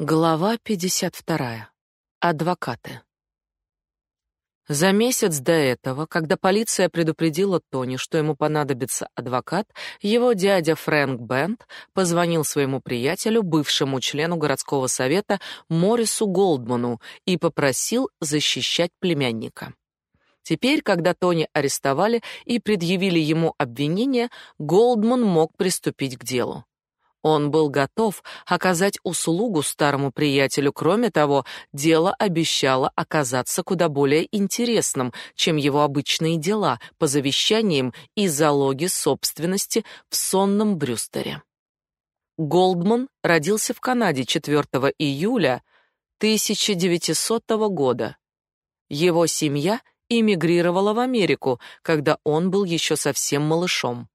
Глава 52. Адвокаты. За месяц до этого, когда полиция предупредила Тони, что ему понадобится адвокат, его дядя Фрэнк Бент позвонил своему приятелю, бывшему члену городского совета Морису Голдману, и попросил защищать племянника. Теперь, когда Тони арестовали и предъявили ему обвинение, Голдман мог приступить к делу. Он был готов оказать услугу старому приятелю. Кроме того, дело обещало оказаться куда более интересным, чем его обычные дела по завещаниям и залоги собственности в сонном Брюстере. Голдман родился в Канаде 4 июля 1900 года. Его семья эмигрировала в Америку, когда он был еще совсем малышом.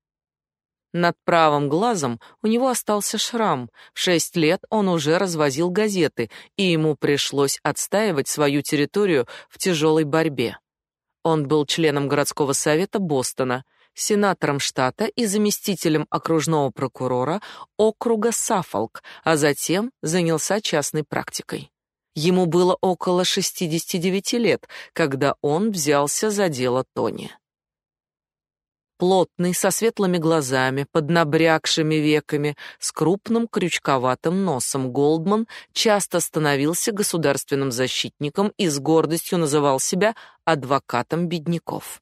Над правым глазом у него остался шрам. В шесть лет он уже развозил газеты, и ему пришлось отстаивать свою территорию в тяжелой борьбе. Он был членом городского совета Бостона, сенатором штата и заместителем окружного прокурора округа Саффолк, а затем занялся частной практикой. Ему было около 69 лет, когда он взялся за дело Тони. Плотный, со светлыми глазами, под набрякшими веками, с крупным крючковатым носом, Голдман часто становился государственным защитником и с гордостью называл себя адвокатом бедняков.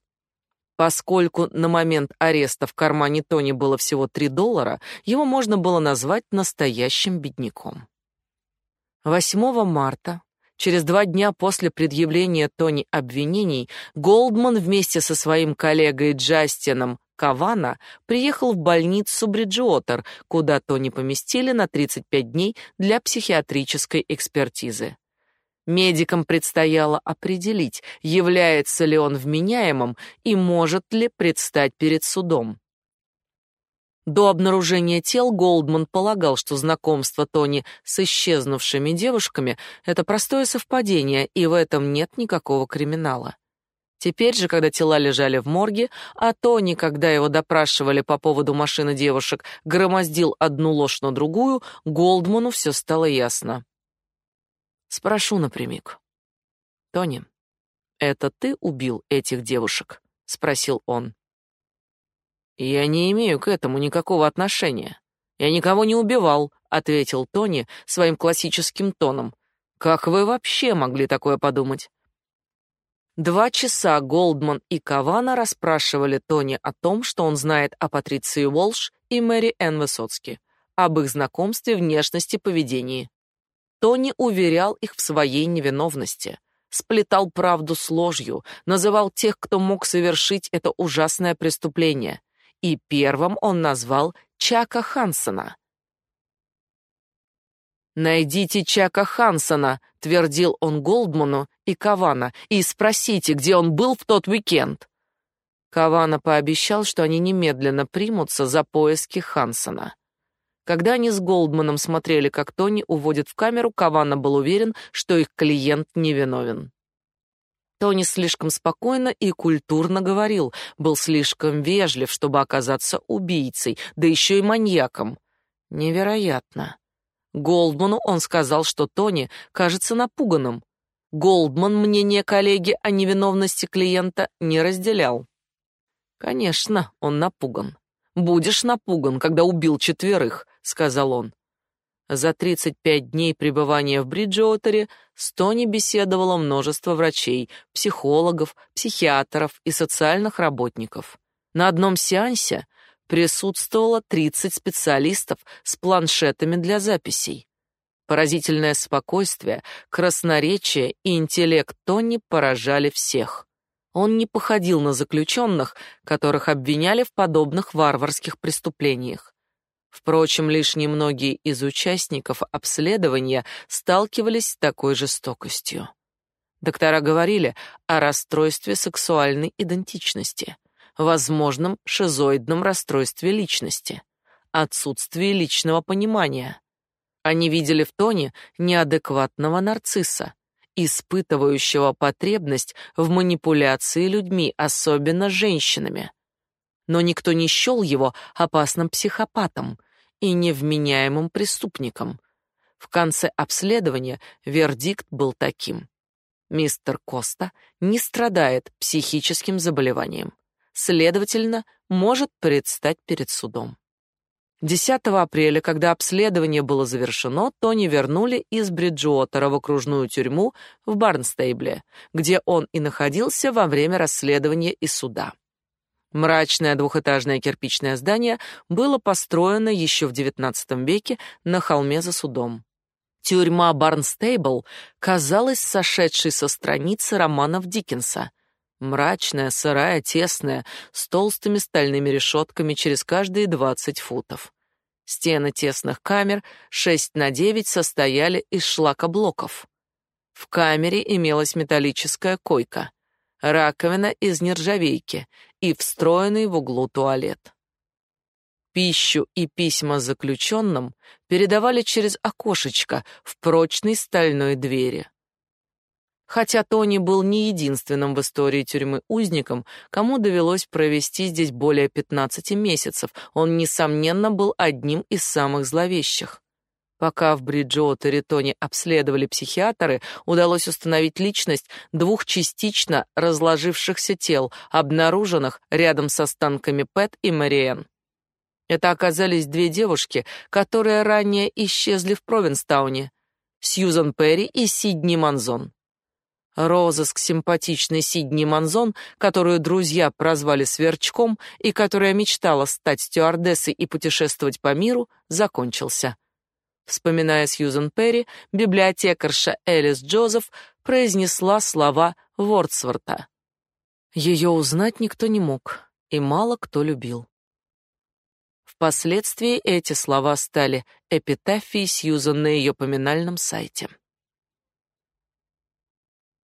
Поскольку на момент ареста в кармане Тони было всего 3 доллара, его можно было назвать настоящим бедняком. 8 марта Через два дня после предъявления Тони обвинений Голдман вместе со своим коллегой Джастином Кавана приехал в больницу Бриджуотер, куда Тони поместили на 35 дней для психиатрической экспертизы. Медикам предстояло определить, является ли он вменяемым и может ли предстать перед судом. До обнаружения тел Голдман полагал, что знакомство Тони с исчезнувшими девушками это простое совпадение, и в этом нет никакого криминала. Теперь же, когда тела лежали в морге, а Тони, когда его допрашивали по поводу машины девушек, громоздил одну ложь на другую, Голдману все стало ясно. Спрошу напрямик. Тони, это ты убил этих девушек? спросил он. Я не имею к этому никакого отношения. Я никого не убивал, ответил Тони своим классическим тоном. Как вы вообще могли такое подумать? Два часа Голдман и Кавана расспрашивали Тони о том, что он знает о Патриции Уолш и Мэри Энн Высоцки, об их знакомстве, внешности, поведении. Тони уверял их в своей невиновности, сплетал правду с ложью, называл тех, кто мог совершить это ужасное преступление, и первым он назвал Чака Хансона. «Найдите Чака Хансона», — твердил он Голдману и Кавана, «и спросите, где он был в тот уикенд». Кавана пообещал, что они немедленно примутся за поиски Хансона. Когда они с Голдманом смотрели, как Тони уводит в камеру, Кавана был уверен, что их клиент невиновен. Тони слишком спокойно и культурно говорил, был слишком вежлив, чтобы оказаться убийцей, да еще и маньяком. Невероятно. Голдману он сказал, что Тони кажется напуганным. Голдман мнение коллеги о невиновности клиента не разделял. Конечно, он напуган. Будешь напуган, когда убил четверых, сказал он. За 35 дней пребывания в Бриджуотере с Тони беседовало множество врачей, психологов, психиатров и социальных работников. На одном сеансе присутствовало 30 специалистов с планшетами для записей. Поразительное спокойствие, красноречие и интеллект Тони поражали всех. Он не походил на заключенных, которых обвиняли в подобных варварских преступлениях. Впрочем, лишь немногие из участников обследования сталкивались с такой жестокостью. Доктора говорили о расстройстве сексуальной идентичности, возможном шизоидном расстройстве личности, отсутствии личного понимания. Они видели в Тоне неадекватного нарцисса, испытывающего потребность в манипуляции людьми, особенно женщинами но никто не счел его опасным психопатом и невменяемым преступником. В конце обследования вердикт был таким: мистер Коста не страдает психическим заболеванием, следовательно, может предстать перед судом. 10 апреля, когда обследование было завершено, Тони вернули из Бриджуотера в окружную тюрьму в Барнстейбле, где он и находился во время расследования и суда. Мрачное двухэтажное кирпичное здание было построено еще в XIX веке на холме за судом. Тюрьма Барнстейбл казалась сошедшей со страницы романов Диккенса — Мрачная, сырая, тесная, с толстыми стальными решетками через каждые двадцать футов. Стены тесных камер 6 на 9 состояли из шлакоблоков. В камере имелась металлическая койка, раковина из нержавейки и встроенный в углу туалет. Пищу и письма заключенным передавали через окошечко в прочной стальной двери. Хотя Тони был не единственным в истории тюрьмы узником, кому довелось провести здесь более 15 месяцев, он, несомненно, был одним из самых зловещих. Пока в Бриджуотере Тони обследовали психиатры, удалось установить личность двух частично разложившихся тел, обнаруженных рядом с останками Пэт и Мариэн. Это оказались две девушки, которые ранее исчезли в Провинстауне — Сьюзан Перри и Сидни Манзон. Розыск симпатичной Сидни Манзон, которую друзья прозвали Сверчком и которая мечтала стать стюардессой и путешествовать по миру, закончился. Вспоминая Сьюзен Перри, библиотекарша Элис Джозеф произнесла слова Вордсворта. Ее узнать никто не мог, и мало кто любил. Впоследствии эти слова стали эпитафией Сьюзан на ее поминальном сайте.